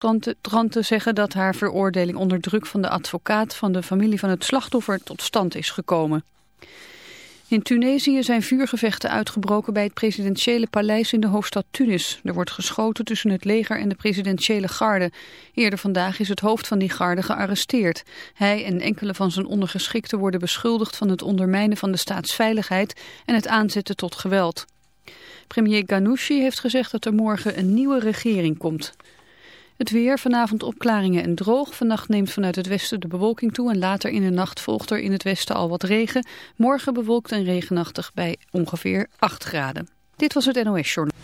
demonstranten zeggen dat haar veroordeling onder druk van de advocaat van de familie van het slachtoffer tot stand is gekomen. In Tunesië zijn vuurgevechten uitgebroken bij het presidentiële paleis in de hoofdstad Tunis. Er wordt geschoten tussen het leger en de presidentiële garde. Eerder vandaag is het hoofd van die garde gearresteerd. Hij en enkele van zijn ondergeschikten worden beschuldigd van het ondermijnen van de staatsveiligheid en het aanzetten tot geweld. Premier Ghanouchi heeft gezegd dat er morgen een nieuwe regering komt. Het weer, vanavond opklaringen en droog. Vannacht neemt vanuit het westen de bewolking toe en later in de nacht volgt er in het westen al wat regen. Morgen bewolkt en regenachtig bij ongeveer 8 graden. Dit was het NOS Journal.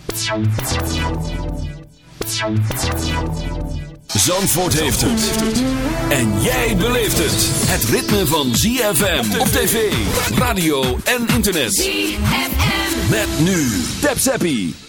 Zandvoort heeft het. En jij beleeft het. Het ritme van ZFM op tv, radio en internet. ZFM. Met nu. Tap Zappie.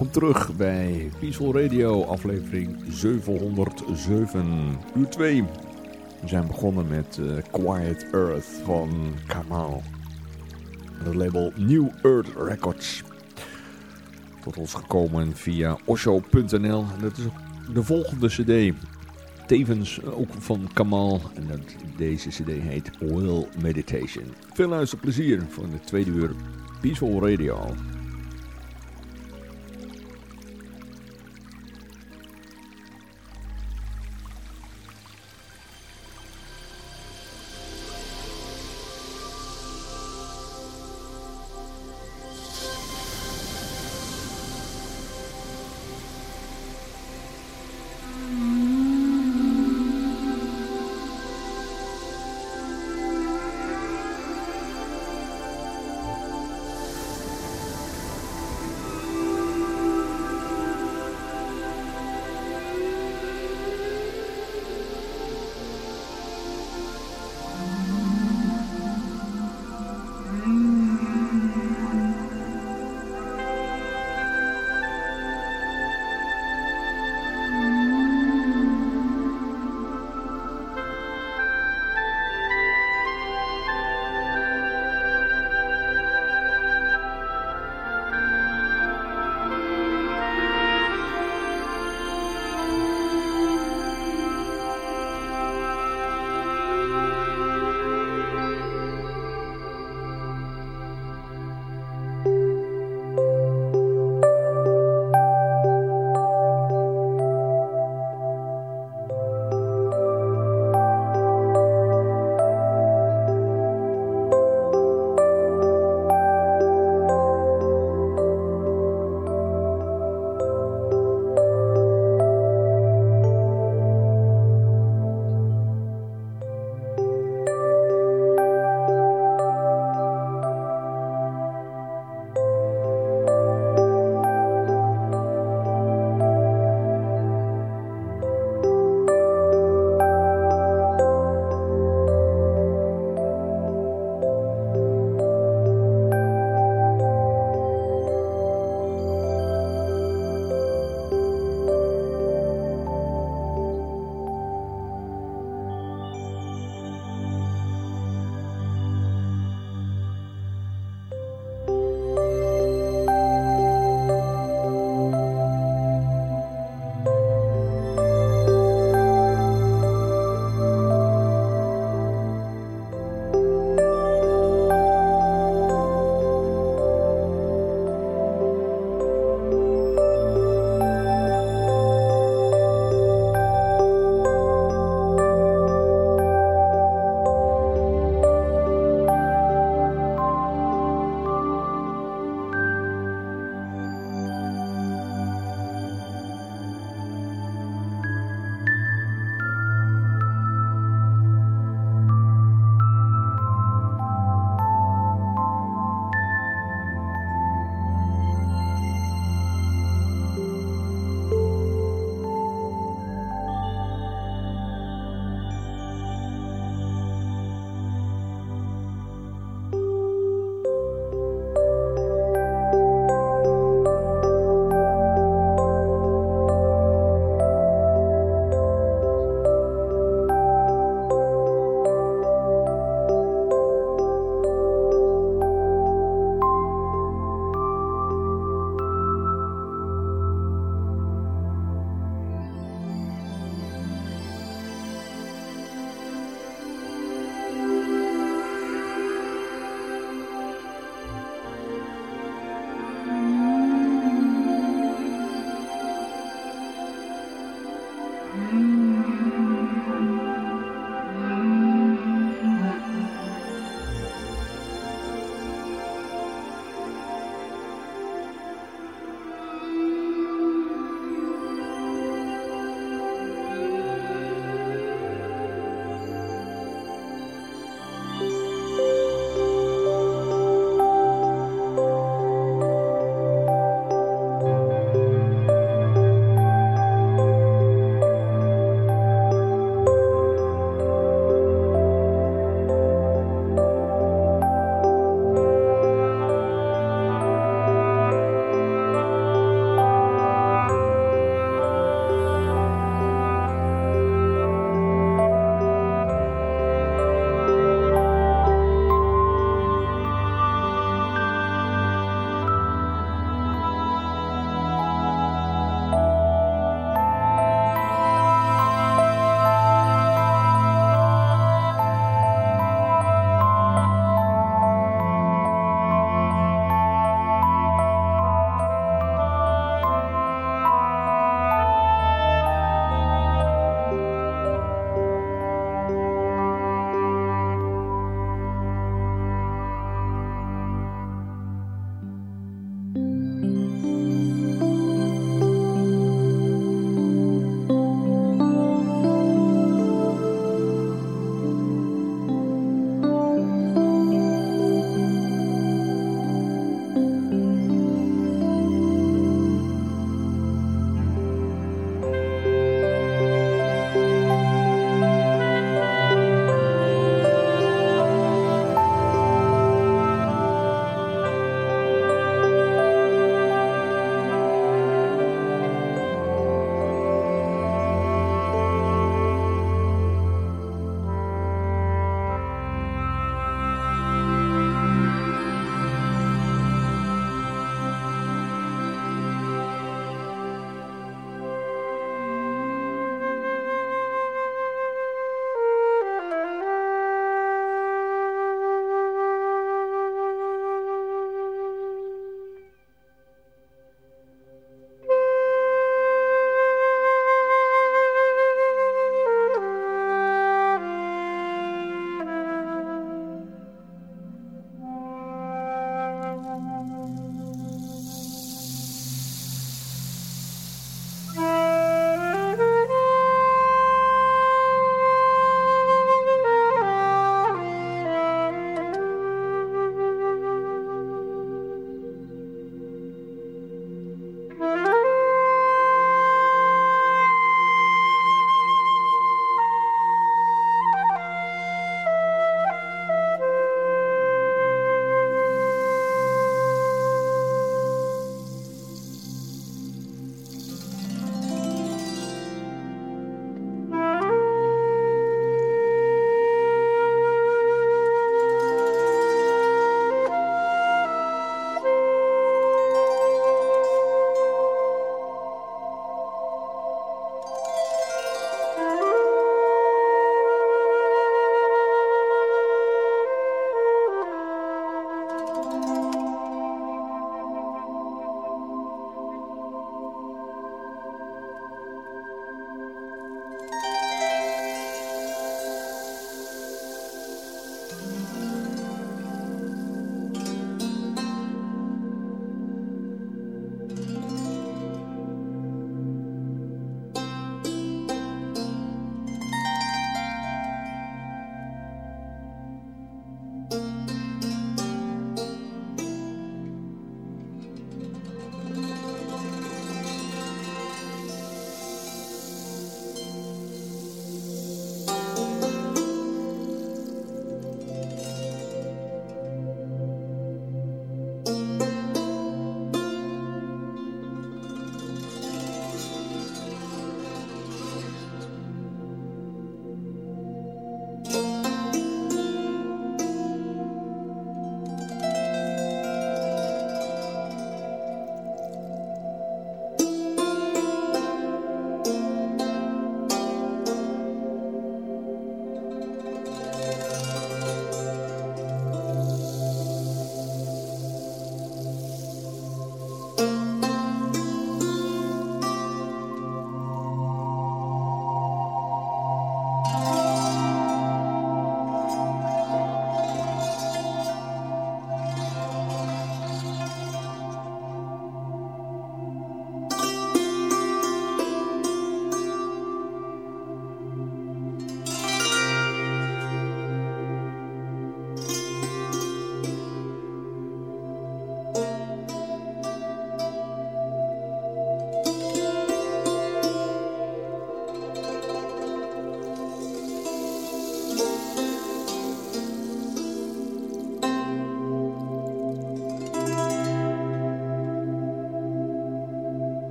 Welkom terug bij Peaceful Radio, aflevering 707, uur 2. We zijn begonnen met uh, Quiet Earth van Kamal. Het label New Earth Records. Tot ons gekomen via osho.nl. Dat is de volgende cd. Tevens ook van Kamal. En dat, deze cd heet Will Meditation. Veel luisterplezier voor de tweede uur Peaceful Radio.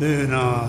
Nuna.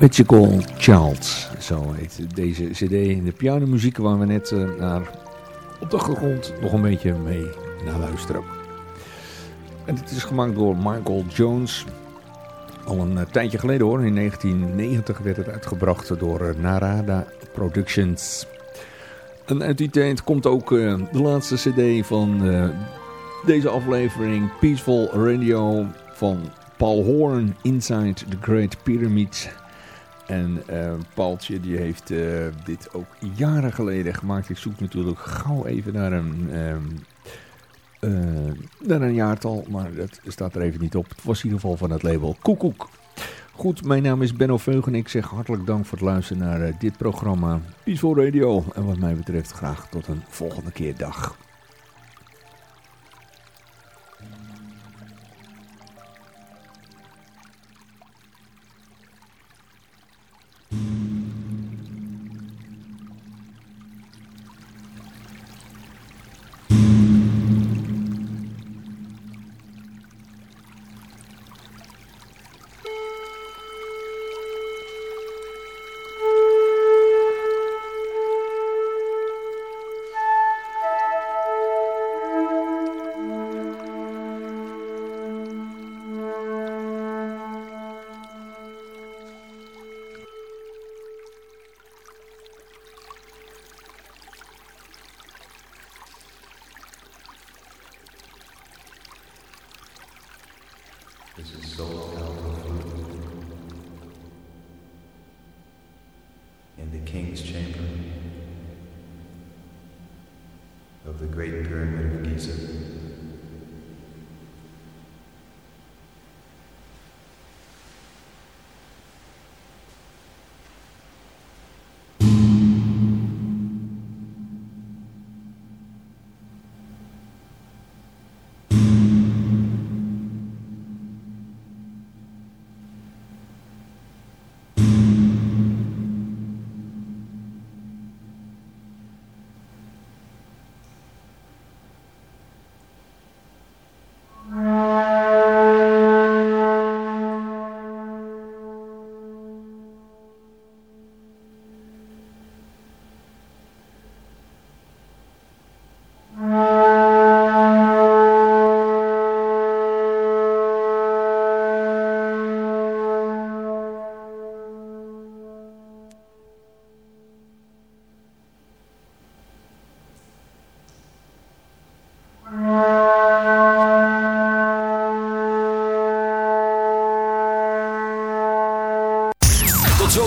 Magical Child, zo heet deze cd. De pianomuziek waar we net uh, naar op de grond nog een beetje mee naar luisteren. En het is gemaakt door Michael Jones. Al een uh, tijdje geleden hoor, in 1990 werd het uitgebracht door uh, Narada Productions. En uit die tijd komt ook de laatste cd van deze aflevering, Peaceful Radio van Paul Horn, Inside the Great Pyramid. En uh, Paaltje die heeft uh, dit ook jaren geleden gemaakt. Ik zoek natuurlijk gauw even naar een, um, uh, naar een jaartal, maar dat staat er even niet op. Het was in ieder geval van het label Koekoek. Goed, mijn naam is Benno Veugen en ik zeg hartelijk dank voor het luisteren naar dit programma Peaceful Radio. En wat mij betreft graag tot een volgende keer dag.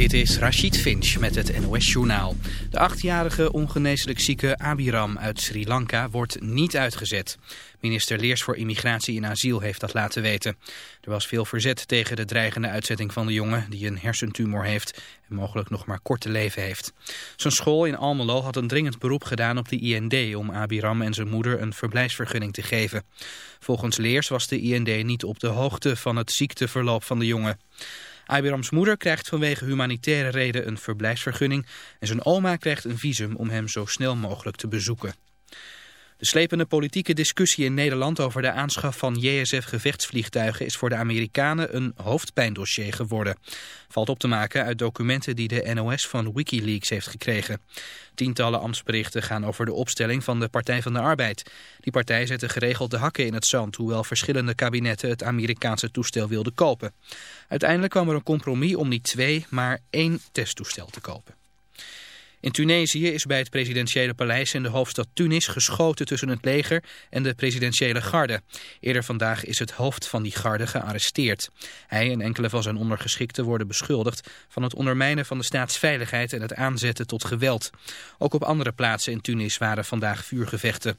Dit is Rashid Finch met het NOS-journaal. De achtjarige ongeneeslijk zieke Abiram uit Sri Lanka wordt niet uitgezet. Minister Leers voor Immigratie en Asiel heeft dat laten weten. Er was veel verzet tegen de dreigende uitzetting van de jongen... die een hersentumor heeft en mogelijk nog maar kort te leven heeft. Zijn school in Almelo had een dringend beroep gedaan op de IND... om Abiram en zijn moeder een verblijfsvergunning te geven. Volgens Leers was de IND niet op de hoogte van het ziekteverloop van de jongen. Abirams moeder krijgt vanwege humanitaire reden een verblijfsvergunning... en zijn oma krijgt een visum om hem zo snel mogelijk te bezoeken. De slepende politieke discussie in Nederland over de aanschaf van JSF-gevechtsvliegtuigen is voor de Amerikanen een hoofdpijndossier geworden. Valt op te maken uit documenten die de NOS van Wikileaks heeft gekregen. Tientallen ambtsberichten gaan over de opstelling van de Partij van de Arbeid. Die partij zette geregeld de hakken in het zand, hoewel verschillende kabinetten het Amerikaanse toestel wilden kopen. Uiteindelijk kwam er een compromis om niet twee, maar één testtoestel te kopen. In Tunesië is bij het presidentiële paleis in de hoofdstad Tunis geschoten tussen het leger en de presidentiële garde. Eerder vandaag is het hoofd van die garde gearresteerd. Hij en enkele van zijn ondergeschikten worden beschuldigd van het ondermijnen van de staatsveiligheid en het aanzetten tot geweld. Ook op andere plaatsen in Tunis waren vandaag vuurgevechten.